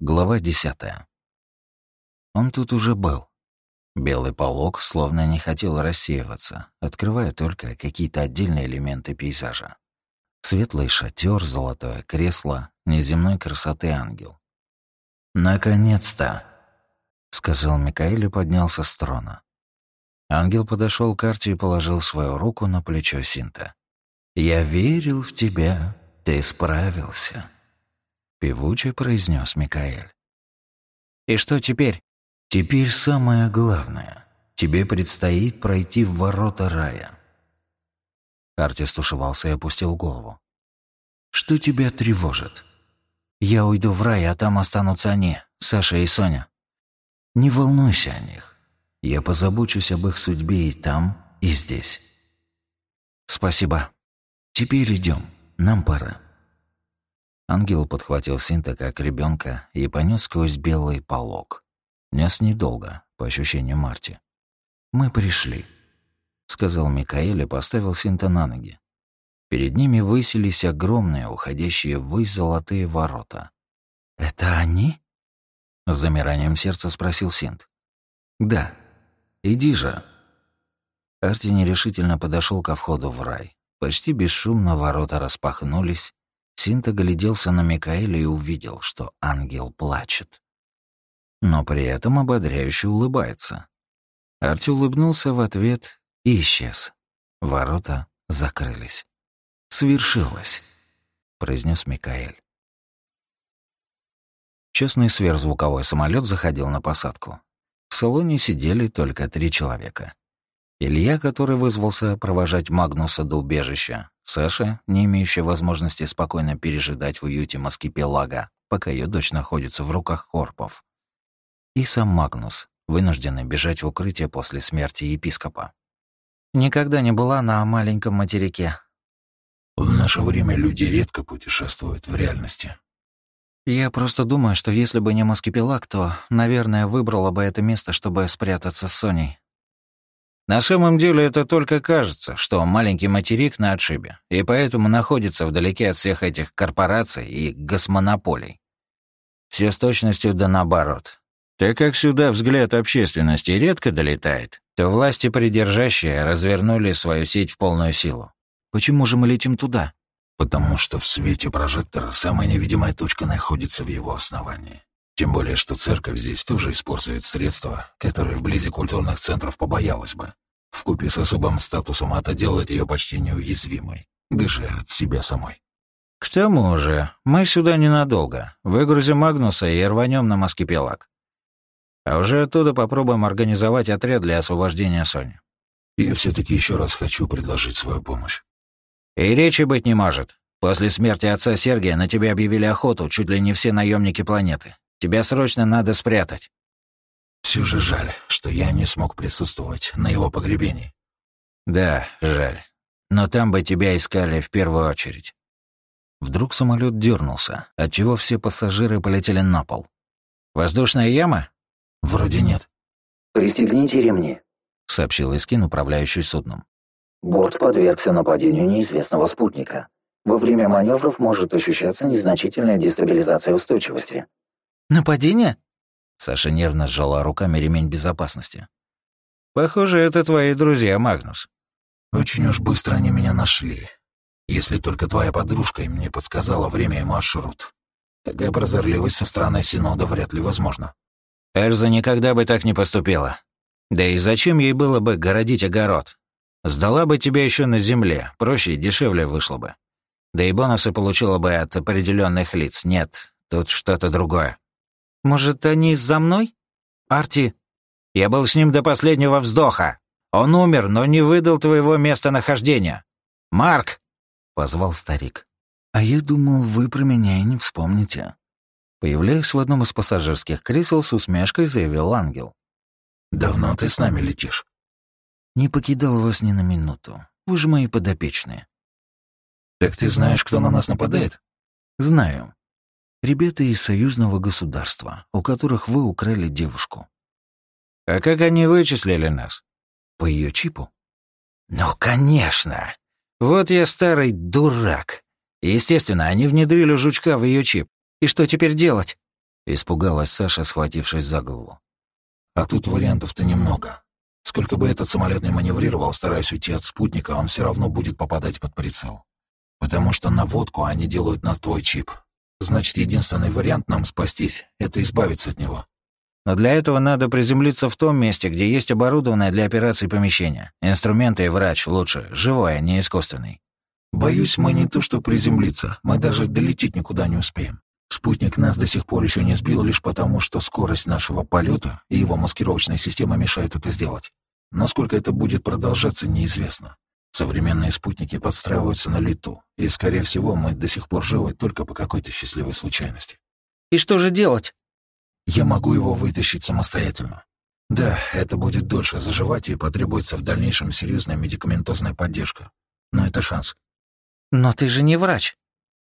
Глава десятая. Он тут уже был. Белый полог словно не хотел рассеиваться, открывая только какие-то отдельные элементы пейзажа. Светлый шатер, золотое кресло, неземной красоты ангел. «Наконец-то!» — сказал Микаэль и поднялся с трона. Ангел подошел к карте и положил свою руку на плечо Синта. «Я верил в тебя, ты справился», — певуче произнес Микаэль. «И что теперь?» «Теперь самое главное. Тебе предстоит пройти в ворота рая». Арти стушевался и опустил голову. «Что тебя тревожит?» «Я уйду в рай, а там останутся они, Саша и Соня». «Не волнуйся о них. Я позабочусь об их судьбе и там, и здесь». «Спасибо. Теперь идем. Нам пора». Ангел подхватил Синта как ребенка и понес сквозь белый полог. Нес недолго, по ощущениям Марти. «Мы пришли», — сказал Микаэль и поставил Синта на ноги. Перед ними высились огромные, уходящие ввысь золотые ворота. «Это они?» — с замиранием сердца спросил Синт. «Да. Иди же». Арти нерешительно подошел ко входу в рай. Почти бесшумно ворота распахнулись. Синт огляделся на Микаэля и увидел, что ангел плачет. Но при этом ободряюще улыбается. Арти улыбнулся в ответ и исчез. Ворота закрылись. «Свершилось», — произнес Микаэль. Частный сверхзвуковой самолет заходил на посадку. В салоне сидели только три человека. Илья, который вызвался провожать Магнуса до убежища, Саша, не имеющая возможности спокойно пережидать в уюте Маскипелага, пока ее дочь находится в руках Корпов, и сам Магнус, вынужденный бежать в укрытие после смерти епископа. Никогда не была на маленьком материке, в наше время люди редко путешествуют в реальности. Я просто думаю, что если бы не Маскипелак, то, наверное, выбрала бы это место, чтобы спрятаться с Соней. На самом деле это только кажется, что маленький материк на отшибе, и поэтому находится вдалеке от всех этих корпораций и госмонополий. Все с точностью да наоборот. Так как сюда взгляд общественности редко долетает, то власти придержащие развернули свою сеть в полную силу. Почему же мы летим туда? Потому что в свете прожектора самая невидимая точка находится в его основании. Тем более, что церковь здесь тоже использует средства, которые вблизи культурных центров побоялась бы. Вкупе с особым статусом это делает ее почти неуязвимой, даже от себя самой. К тому же, мы сюда ненадолго. Выгрузим Магнуса и рванем на Маскипелак. А уже оттуда попробуем организовать отряд для освобождения Сони. Я все-таки еще раз хочу предложить свою помощь. И речи быть не может. После смерти отца Сергия на тебя объявили охоту чуть ли не все наемники планеты. Тебя срочно надо спрятать. Все же жаль, что я не смог присутствовать на его погребении. Да, жаль. Но там бы тебя искали в первую очередь. Вдруг самолет дернулся, отчего все пассажиры полетели на пол. Воздушная яма? Вроде нет. «Пристегните ремни», — сообщил Искин, управляющий судном. Борт подвергся нападению неизвестного спутника. Во время маневров может ощущаться незначительная дестабилизация устойчивости. «Нападение?» Саша нервно сжала руками ремень безопасности. «Похоже, это твои друзья, Магнус». «Очень уж быстро они меня нашли. Если только твоя подружка им не подсказала время и маршрут. Такая прозорливость со стороны Синода вряд ли возможна». Эльза никогда бы так не поступила. Да и зачем ей было бы городить огород? Сдала бы тебя еще на земле, проще и дешевле вышло бы. Да и бонусы получила бы от определенных лиц. Нет, тут что-то другое. Может, они за мной? Арти, я был с ним до последнего вздоха. Он умер, но не выдал твоего местонахождения. Марк! Позвал старик. А я думал, вы про меня и не вспомните. Появляясь в одном из пассажирских кресел, с усмешкой заявил ангел. «Давно ты с нами летишь?» Не покидал вас ни на минуту. Вы же мои подопечные. Так ты знаешь, кто на нас нападает? Знаю. Ребята из союзного государства, у которых вы украли девушку. А как они вычислили нас? По ее чипу? Ну, конечно. Вот я старый дурак. Естественно, они внедрили жучка в ее чип. И что теперь делать? Испугалась Саша, схватившись за голову. А тут вариантов-то немного. Сколько бы этот самолет не маневрировал, стараясь уйти от спутника, он все равно будет попадать под прицел. Потому что наводку они делают на твой чип. Значит, единственный вариант нам спастись — это избавиться от него. Но для этого надо приземлиться в том месте, где есть оборудованное для операции помещение. Инструменты и врач лучше, живой, а не искусственный. Боюсь, мы не то что приземлиться, мы даже долететь никуда не успеем. Спутник нас до сих пор еще не сбил лишь потому, что скорость нашего полета и его маскировочная система мешают это сделать. Насколько это будет продолжаться, неизвестно. Современные спутники подстраиваются на лету, и, скорее всего, мы до сих пор живы только по какой-то счастливой случайности. «И что же делать?» «Я могу его вытащить самостоятельно. Да, это будет дольше заживать и потребуется в дальнейшем серьезная медикаментозная поддержка. Но это шанс». «Но ты же не врач».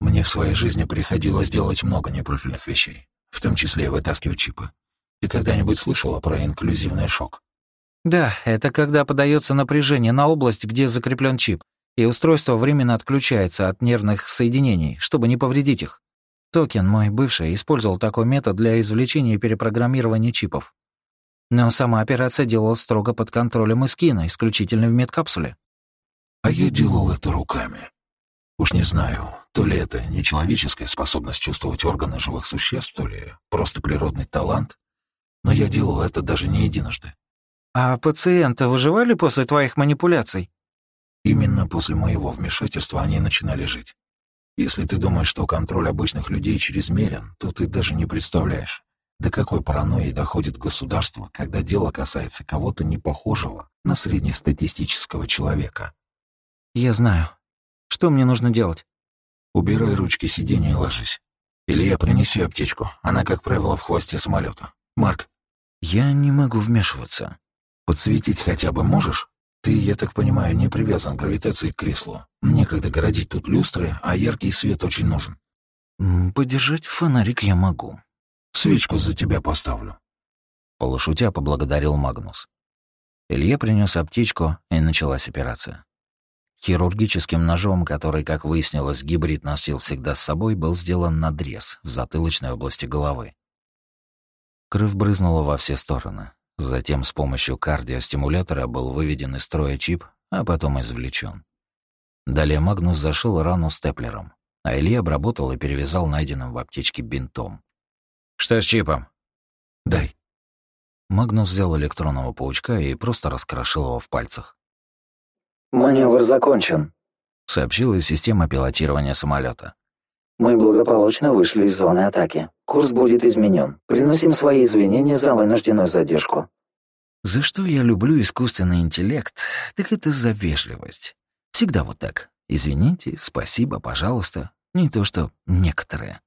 Мне в своей жизни приходилось делать много непрофильных вещей, в том числе и вытаскивать чипы. Ты когда-нибудь слышала про инклюзивный шок? Да, это когда подается напряжение на область, где закреплен чип, и устройство временно отключается от нервных соединений, чтобы не повредить их. Токен, мой бывший, использовал такой метод для извлечения и перепрограммирования чипов. Но сама операция делалась строго под контролем Искина, исключительно в медкапсуле. А я делал это руками. Уж не знаю, то ли это нечеловеческая способность чувствовать органы живых существ, то ли просто природный талант. Но я делал это даже не единожды. «А пациенты выживали после твоих манипуляций?» Именно после моего вмешательства они начинали жить. Если ты думаешь, что контроль обычных людей чрезмерен, то ты даже не представляешь, до какой паранойи доходит государство, когда дело касается кого-то не похожего на среднестатистического человека. «Я знаю. Что мне нужно делать?» «Убирай ручки сиденья и ложись. Или я принесу аптечку. Она, как правило, в хвосте самолета. Марк». «Я не могу вмешиваться», Подсветить хотя бы можешь? Ты, я так понимаю, не привязан к гравитации к креслу. Некогда городить тут люстры, а яркий свет очень нужен. Подержать фонарик я могу. Свечку за тебя поставлю. Полушутя поблагодарил Магнус. Илья принес аптечку, и началась операция. Хирургическим ножом, который, как выяснилось, гибрид носил всегда с собой, был сделан надрез в затылочной области головы. Кровь брызнула во все стороны. Затем с помощью кардиостимулятора был выведен из строя чип, а потом извлечен. Далее Магнус зашил рану степлером, а Илья обработал и перевязал найденным в аптечке бинтом. «Что с чипом?» «Дай». Магнус взял электронного паучка и просто раскрошил его в пальцах. «Маневр закончен», — сообщила система пилотирования самолета. Мы благополучно вышли из зоны атаки. Курс будет изменен. Приносим свои извинения за вынужденную задержку. За что я люблю искусственный интеллект, так это за вежливость. Всегда вот так. Извините, спасибо, пожалуйста. Не то что некоторые.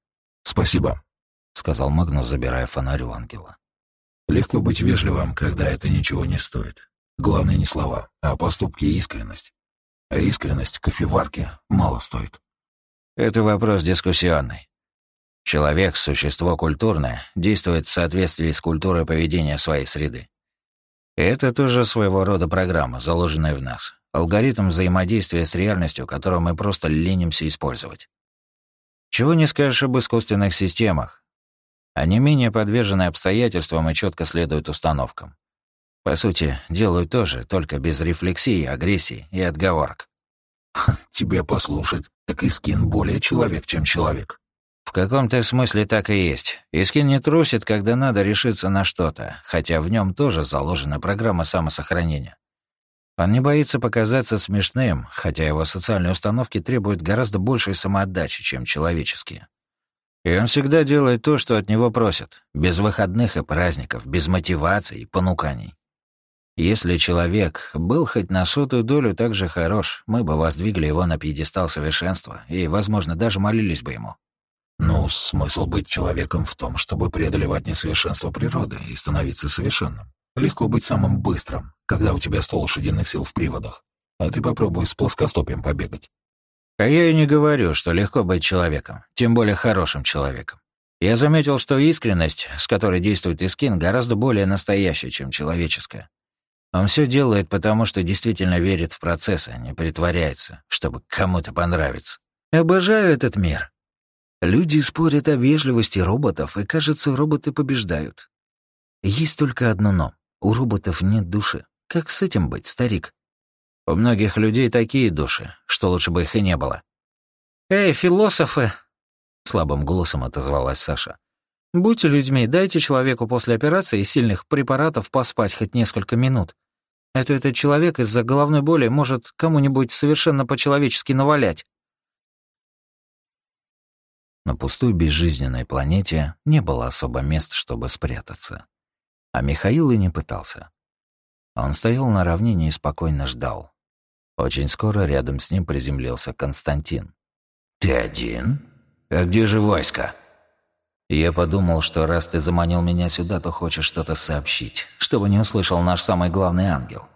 Спасибо, сказал Магнус, забирая фонарь у ангела. Легко быть вежливым, когда это ничего не стоит. Главное не слова, а поступки и искренность. А искренность кофеварки мало стоит. Это вопрос дискуссионный. Человек — существо культурное, действует в соответствии с культурой поведения своей среды. это тоже своего рода программа, заложенная в нас. Алгоритм взаимодействия с реальностью, которую мы просто ленимся использовать. Чего не скажешь об искусственных системах. Они менее подвержены обстоятельствам и четко следуют установкам. По сути, делают то же, только без рефлексии, агрессии и отговорок. Тебя послушать, так и скин более человек, чем человек. В каком-то смысле так и есть. Искин не трусит, когда надо решиться на что-то, хотя в нем тоже заложена программа самосохранения. Он не боится показаться смешным, хотя его социальные установки требуют гораздо большей самоотдачи, чем человеческие. И он всегда делает то, что от него просят, без выходных и праздников, без мотивации и понуканий. Если человек был хоть на сотую долю так же хорош, мы бы воздвигли его на пьедестал совершенства и, возможно, даже молились бы ему. Ну, смысл быть человеком в том, чтобы преодолевать несовершенство природы и становиться совершенным. Легко быть самым быстрым, когда у тебя сто лошадиных сил в приводах. А ты попробуй с плоскостопием побегать. А я и не говорю, что легко быть человеком, тем более хорошим человеком. Я заметил, что искренность, с которой действует Искин, гораздо более настоящая, чем человеческая. Он все делает, потому что действительно верит в процесс, а не притворяется, чтобы кому-то понравиться. Обожаю этот мир. Люди спорят о вежливости роботов, и, кажется, роботы побеждают. Есть только одно «но». У роботов нет души. Как с этим быть, старик? У многих людей такие души, что лучше бы их и не было. «Эй, философы!» — слабым голосом отозвалась Саша. «Будьте людьми, дайте человеку после операции и сильных препаратов поспать хоть несколько минут. Это этот человек из-за головной боли может кому-нибудь совершенно по-человечески навалять». На пустой безжизненной планете не было особо мест, чтобы спрятаться. А Михаил и не пытался. Он стоял на равнине и спокойно ждал. Очень скоро рядом с ним приземлился Константин. «Ты один? А где же войско?» Я подумал, что раз ты заманил меня сюда, то хочешь что-то сообщить, чтобы не услышал наш самый главный ангел.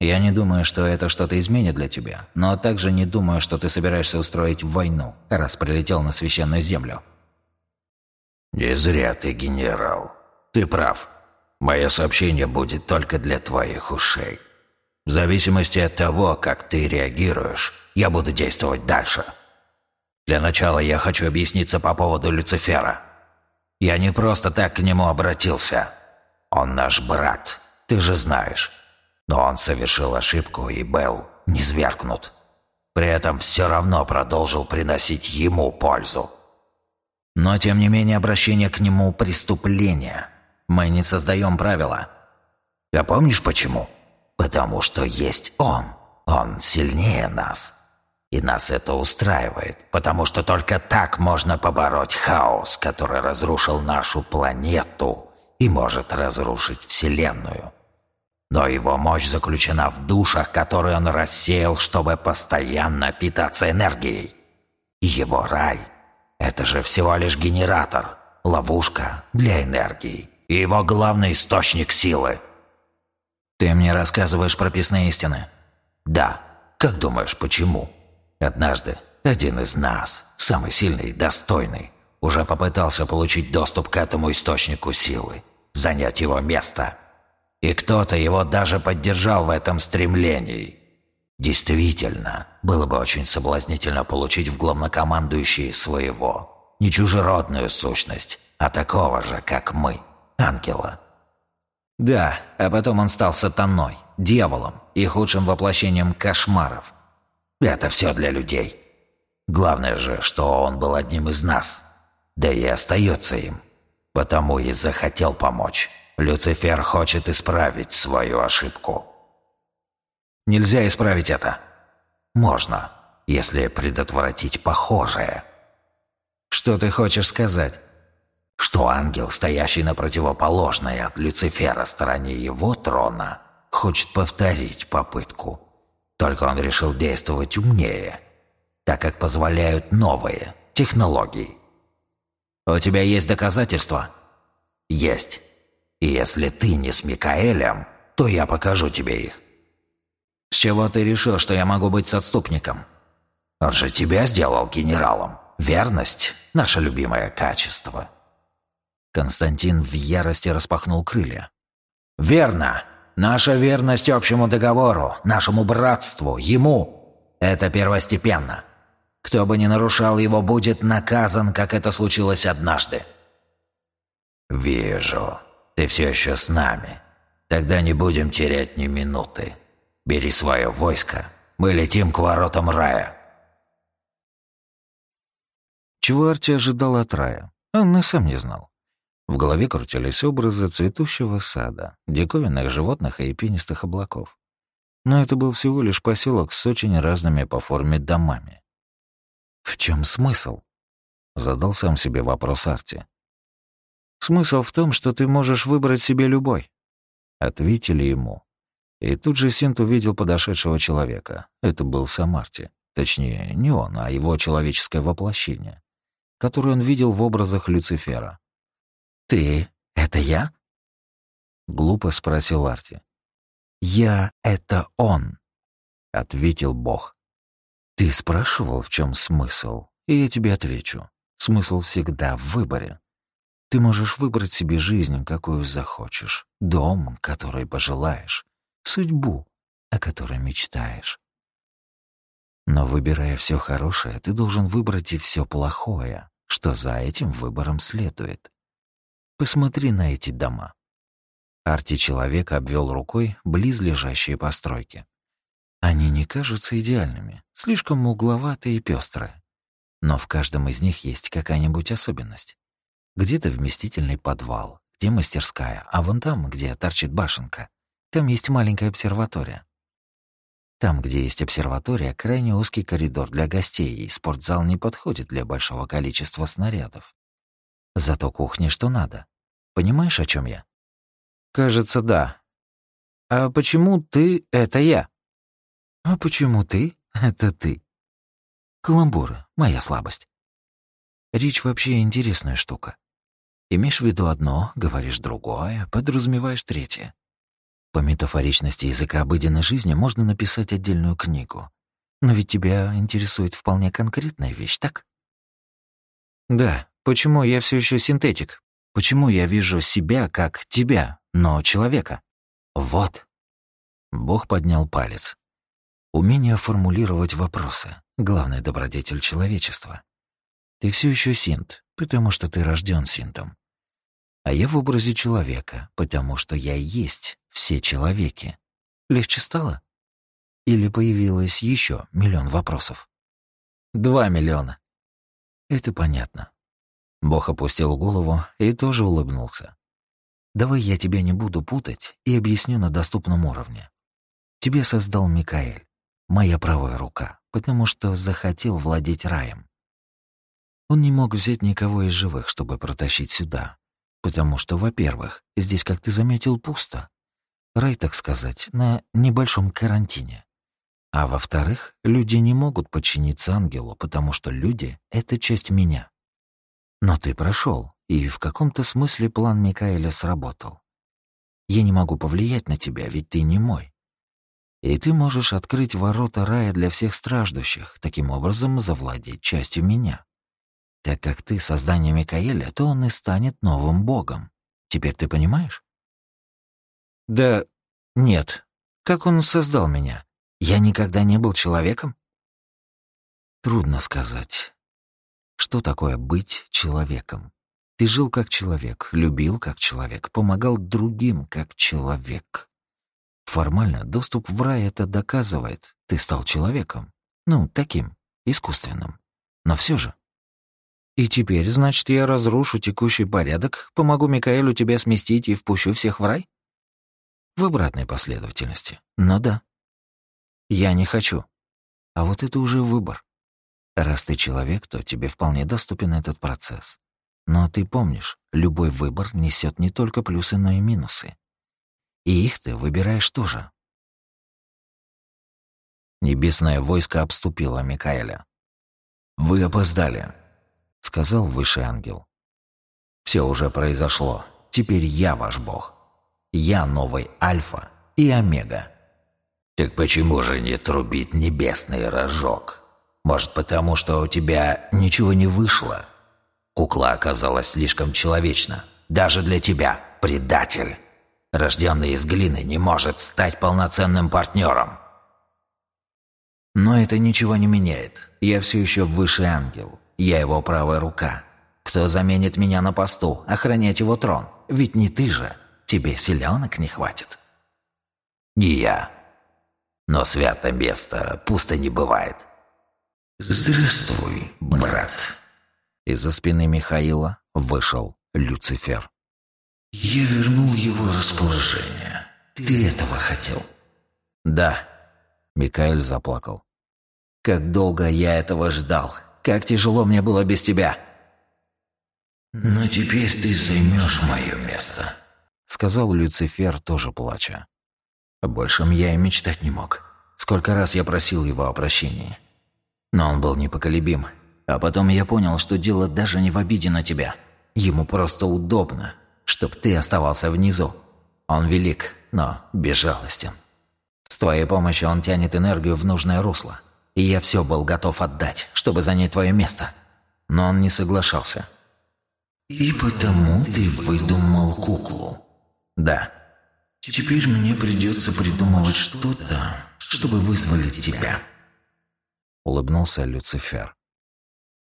Я не думаю, что это что-то изменит для тебя, но также не думаю, что ты собираешься устроить войну, раз прилетел на священную землю. Не зря ты, генерал. Ты прав. Мое сообщение будет только для твоих ушей. В зависимости от того, как ты реагируешь, я буду действовать дальше. Для начала я хочу объясниться по поводу Люцифера. Я не просто так к нему обратился. Он наш брат, ты же знаешь. Но он совершил ошибку, и Белл не свергнут. При этом все равно продолжил приносить ему пользу. Но, тем не менее, обращение к нему – преступление. Мы не создаем правила. А помнишь почему? Потому что есть он. Он сильнее нас. И нас это устраивает, потому что только так можно побороть хаос, который разрушил нашу планету и может разрушить Вселенную. Но его мощь заключена в душах, которые он рассеял, чтобы постоянно питаться энергией. Его рай – это же всего лишь генератор, ловушка для энергии и его главный источник силы. Ты мне рассказываешь прописные истины? Да. Как думаешь, почему? Однажды один из нас, самый сильный и достойный, уже попытался получить доступ к этому источнику силы, занять его место – и кто-то его даже поддержал в этом стремлении. Действительно, было бы очень соблазнительно получить в главнокомандующие своего, не чужеродную сущность, а такого же, как мы, ангела. Да, а потом он стал сатаной, дьяволом и худшим воплощением кошмаров. Это все для людей. Главное же, что он был одним из нас, да и остается им, потому и захотел помочь. Люцифер хочет исправить свою ошибку. Нельзя исправить это. Можно, если предотвратить похожее. Что ты хочешь сказать? Что ангел, стоящий на противоположной от Люцифера стороне его трона, хочет повторить попытку. Только он решил действовать умнее, так как позволяют новые технологии. У тебя есть доказательства? Есть. И если ты не с Микаэлем, то я покажу тебе их. С чего ты решил, что я могу быть с отступником? Он же тебя сделал генералом. Верность – наше любимое качество. Константин в ярости распахнул крылья. «Верно. Наша верность общему договору, нашему братству, ему – это первостепенно. Кто бы ни нарушал его, будет наказан, как это случилось однажды». «Вижу. Ты все еще с нами. Тогда не будем терять ни минуты. Бери свое войско. Мы летим к воротам рая». Чего Арти ожидал от рая, он и сам не знал. В голове крутились образы цветущего сада, диковинных животных и пенистых облаков. Но это был всего лишь поселок с очень разными по форме домами. «В чем смысл?» — задал сам себе вопрос Арти. Смысл в том, что ты можешь выбрать себе любой. Ответили ему. И тут же Синт увидел подошедшего человека. Это был Самарти. Точнее, не он, а его человеческое воплощение, которое он видел в образах Люцифера. «Ты — это я?» — глупо спросил Арти. «Я — это он», — ответил Бог. «Ты спрашивал, в чем смысл, и я тебе отвечу. Смысл всегда в выборе. Ты можешь выбрать себе жизнь, какую захочешь, дом, который пожелаешь, судьбу, о которой мечтаешь. Но выбирая все хорошее, ты должен выбрать и все плохое, что за этим выбором следует. Посмотри на эти дома. Арти-человек обвел рукой близлежащие постройки. Они не кажутся идеальными, слишком угловатые и пестрые. Но в каждом из них есть какая-нибудь особенность. Где-то вместительный подвал, где мастерская, а вон там, где торчит башенка, там есть маленькая обсерватория. Там, где есть обсерватория, крайне узкий коридор для гостей, и спортзал не подходит для большого количества снарядов. Зато кухня что надо. Понимаешь, о чем я? Кажется, да. А почему ты — это я? А почему ты — это ты? Каламбуры — моя слабость. Речь вообще интересная штука. Имеешь в виду одно, говоришь другое, подразумеваешь третье. По метафоричности языка обыденной жизни можно написать отдельную книгу. Но ведь тебя интересует вполне конкретная вещь, так? Да, почему я все еще синтетик? Почему я вижу себя как тебя, но человека? Вот. Бог поднял палец. Умение формулировать вопросы — главный добродетель человечества. Ты все еще синт, потому что ты рожден синтом. А я в образе человека, потому что я есть все человеки. Легче стало? Или появилось еще миллион вопросов? Два миллиона. Это понятно. Бог опустил голову и тоже улыбнулся. «Давай я тебя не буду путать и объясню на доступном уровне. Тебе создал Микаэль, моя правая рука, потому что захотел владеть раем. Он не мог взять никого из живых, чтобы протащить сюда, потому что, во-первых, здесь, как ты заметил, пусто. Рай, так сказать, на небольшом карантине. А во-вторых, люди не могут подчиниться ангелу, потому что люди — это часть меня. Но ты прошел, и в каком-то смысле план Микаэля сработал. Я не могу повлиять на тебя, ведь ты не мой. И ты можешь открыть ворота рая для всех страждущих, таким образом завладеть частью меня. Так как ты создание Микаэля, то он и станет новым богом. Теперь ты понимаешь? Да нет. Как он создал меня? Я никогда не был человеком? Трудно сказать. Что такое быть человеком? Ты жил как человек, любил как человек, помогал другим как человек. Формально доступ в рай это доказывает. Ты стал человеком. Ну, таким, искусственным. Но все же. И теперь, значит, я разрушу текущий порядок, помогу Микаэлю тебя сместить и впущу всех в рай? В обратной последовательности. Ну да. Я не хочу. А вот это уже выбор. Раз ты человек, то тебе вполне доступен этот процесс. Но ты помнишь, любой выбор несет не только плюсы, но и минусы. И их ты выбираешь тоже. Небесное войско обступило Микаэля. «Вы опоздали», — сказал высший ангел. «Все уже произошло. Теперь я ваш бог. Я новый Альфа и Омега». «Так почему же не трубит небесный рожок?» Может, потому что у тебя ничего не вышло? Кукла оказалась слишком человечна. Даже для тебя, предатель. Рожденный из глины не может стать полноценным партнером. Но это ничего не меняет. Я все еще высший ангел. Я его правая рука. Кто заменит меня на посту, охранять его трон? Ведь не ты же. Тебе селенок не хватит. Не я. Но свято место пусто не бывает. «Здравствуй, брат!» Из-за спины Михаила вышел Люцифер. «Я вернул его расположение. Ты этого хотел?» «Да», — Микаэль заплакал. «Как долго я этого ждал! Как тяжело мне было без тебя!» «Но теперь ты займешь мое место», — сказал Люцифер, тоже плача. Большем я и мечтать не мог. Сколько раз я просил его о прощении. Но он был непоколебим. А потом я понял, что дело даже не в обиде на тебя. Ему просто удобно, чтоб ты оставался внизу. Он велик, но безжалостен. С твоей помощью он тянет энергию в нужное русло. И я все был готов отдать, чтобы занять твое место. Но он не соглашался. «И потому ты выдумал куклу?» «Да». «Теперь мне придется придумывать что-то, чтобы вызволить тебя» улыбнулся Люцифер.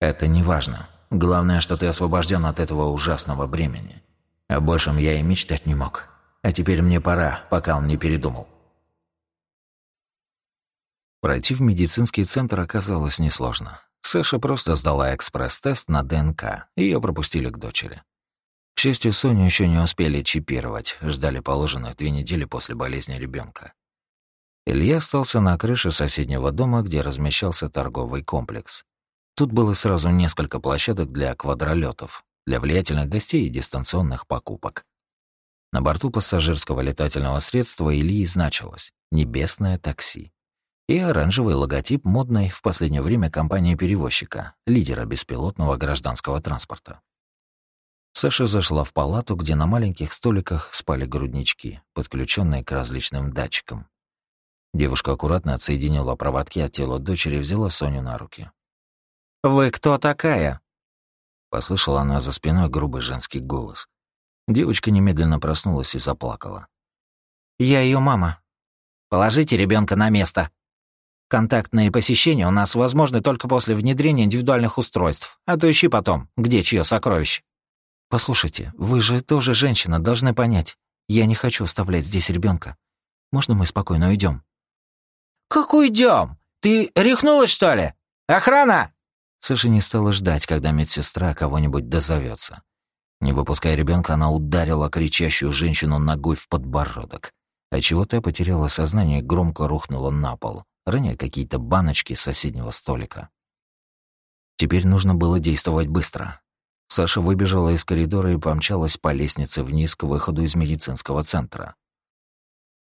Это не важно. Главное, что ты освобожден от этого ужасного бремени. О большем я и мечтать не мог. А теперь мне пора, пока он не передумал. Пройти в медицинский центр оказалось несложно. Саша просто сдала экспресс-тест на ДНК, и ее пропустили к дочери. К счастью, Соню еще не успели чипировать, ждали положенных две недели после болезни ребенка. Илья остался на крыше соседнего дома, где размещался торговый комплекс. Тут было сразу несколько площадок для квадролетов, для влиятельных гостей и дистанционных покупок. На борту пассажирского летательного средства Ильи значилось «Небесное такси» и оранжевый логотип модной в последнее время компании-перевозчика, лидера беспилотного гражданского транспорта. Саша зашла в палату, где на маленьких столиках спали груднички, подключенные к различным датчикам. Девушка аккуратно отсоединила проводки от тела дочери и взяла Соню на руки. «Вы кто такая?» Послышала она за спиной грубый женский голос. Девочка немедленно проснулась и заплакала. «Я ее мама. Положите ребенка на место», Контактные посещения у нас возможны только после внедрения индивидуальных устройств, а то ищи потом, где чье сокровище. Послушайте, вы же тоже женщина, должны понять. Я не хочу оставлять здесь ребенка. Можно мы спокойно уйдем? Как уйдем? Ты рехнулась, что ли? Охрана! Саша не стала ждать, когда медсестра кого-нибудь дозовется. Не выпуская ребенка, она ударила кричащую женщину ногой в подбородок, отчего та потеряла сознание и громко рухнула на пол, роняя какие-то баночки с соседнего столика. Теперь нужно было действовать быстро. Саша выбежала из коридора и помчалась по лестнице вниз к выходу из медицинского центра.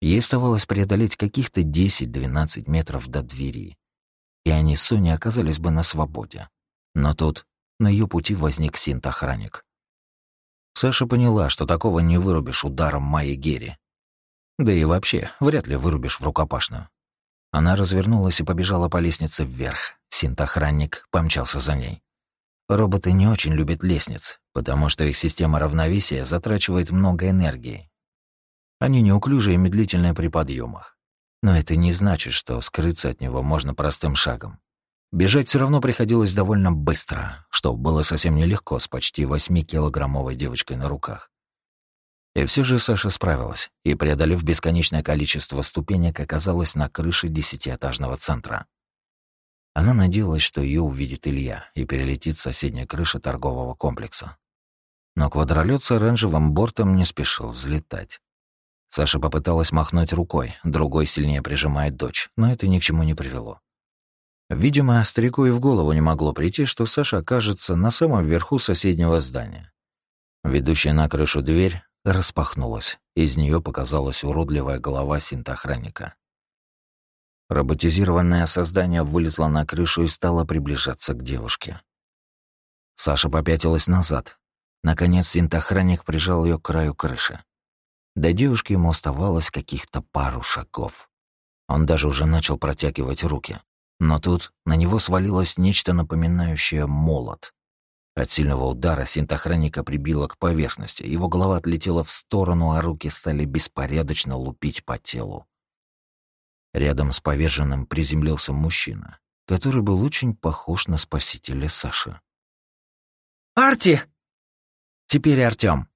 Ей оставалось преодолеть каких-то 10-12 метров до двери, и они с Соней оказались бы на свободе. Но тут на ее пути возник синт-охранник. Саша поняла, что такого не вырубишь ударом Майи Герри. Да и вообще, вряд ли вырубишь в рукопашную. Она развернулась и побежала по лестнице вверх. Синт-охранник помчался за ней. Роботы не очень любят лестниц, потому что их система равновесия затрачивает много энергии. Они неуклюжие и медлительные при подъемах. Но это не значит, что скрыться от него можно простым шагом. Бежать все равно приходилось довольно быстро, что было совсем нелегко с почти 8-килограммовой девочкой на руках. И все же Саша справилась и, преодолев бесконечное количество ступенек, оказалась на крыше десятиэтажного центра. Она надеялась, что ее увидит Илья и перелетит с соседней крыши торгового комплекса. Но квадролет с оранжевым бортом не спешил взлетать. Саша попыталась махнуть рукой, другой сильнее прижимает дочь, но это ни к чему не привело. Видимо, старику и в голову не могло прийти, что Саша окажется на самом верху соседнего здания. Ведущая на крышу дверь распахнулась. Из нее показалась уродливая голова синтохранника. Роботизированное создание вылезло на крышу и стало приближаться к девушке. Саша попятилась назад. Наконец синтохранник прижал ее к краю крыши. До девушки ему оставалось каких-то пару шагов. Он даже уже начал протягивать руки. Но тут на него свалилось нечто напоминающее молот. От сильного удара синтохроника прибило к поверхности, его голова отлетела в сторону, а руки стали беспорядочно лупить по телу. Рядом с поверженным приземлился мужчина, который был очень похож на спасителя Саши. «Арти!» «Теперь Артём», —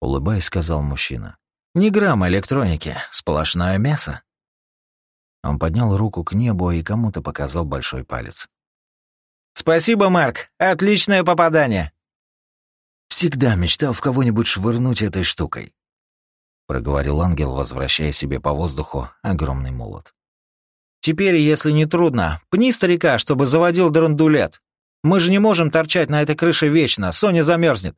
улыбаясь, сказал мужчина. «Ни грамма электроники, сплошное мясо». Он поднял руку к небу и кому-то показал большой палец. «Спасибо, Марк. Отличное попадание». «Всегда мечтал в кого-нибудь швырнуть этой штукой», — проговорил ангел, возвращая себе по воздуху огромный молот. «Теперь, если не трудно, пни старика, чтобы заводил драндулет. Мы же не можем торчать на этой крыше вечно, Соня замерзнет.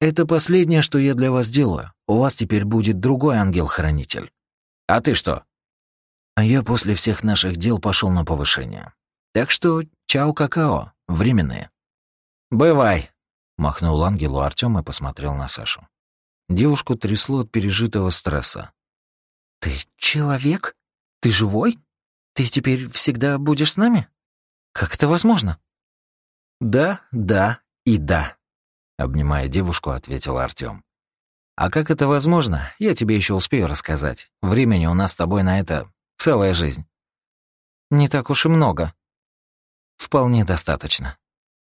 «Это последнее, что я для вас делаю. У вас теперь будет другой ангел-хранитель». «А ты что?» «А я после всех наших дел пошел на повышение. Так что чао какао, временные. Бывай, махнул ангелу Артём и посмотрел на Сашу. Девушку трясло от пережитого стресса. Ты человек? Ты живой? Ты теперь всегда будешь с нами? Как это возможно? Да, да и да, обнимая девушку, ответил Артём. А как это возможно, я тебе еще успею рассказать. Времени у нас с тобой на это целая жизнь. Не так уж и много, Вполне достаточно.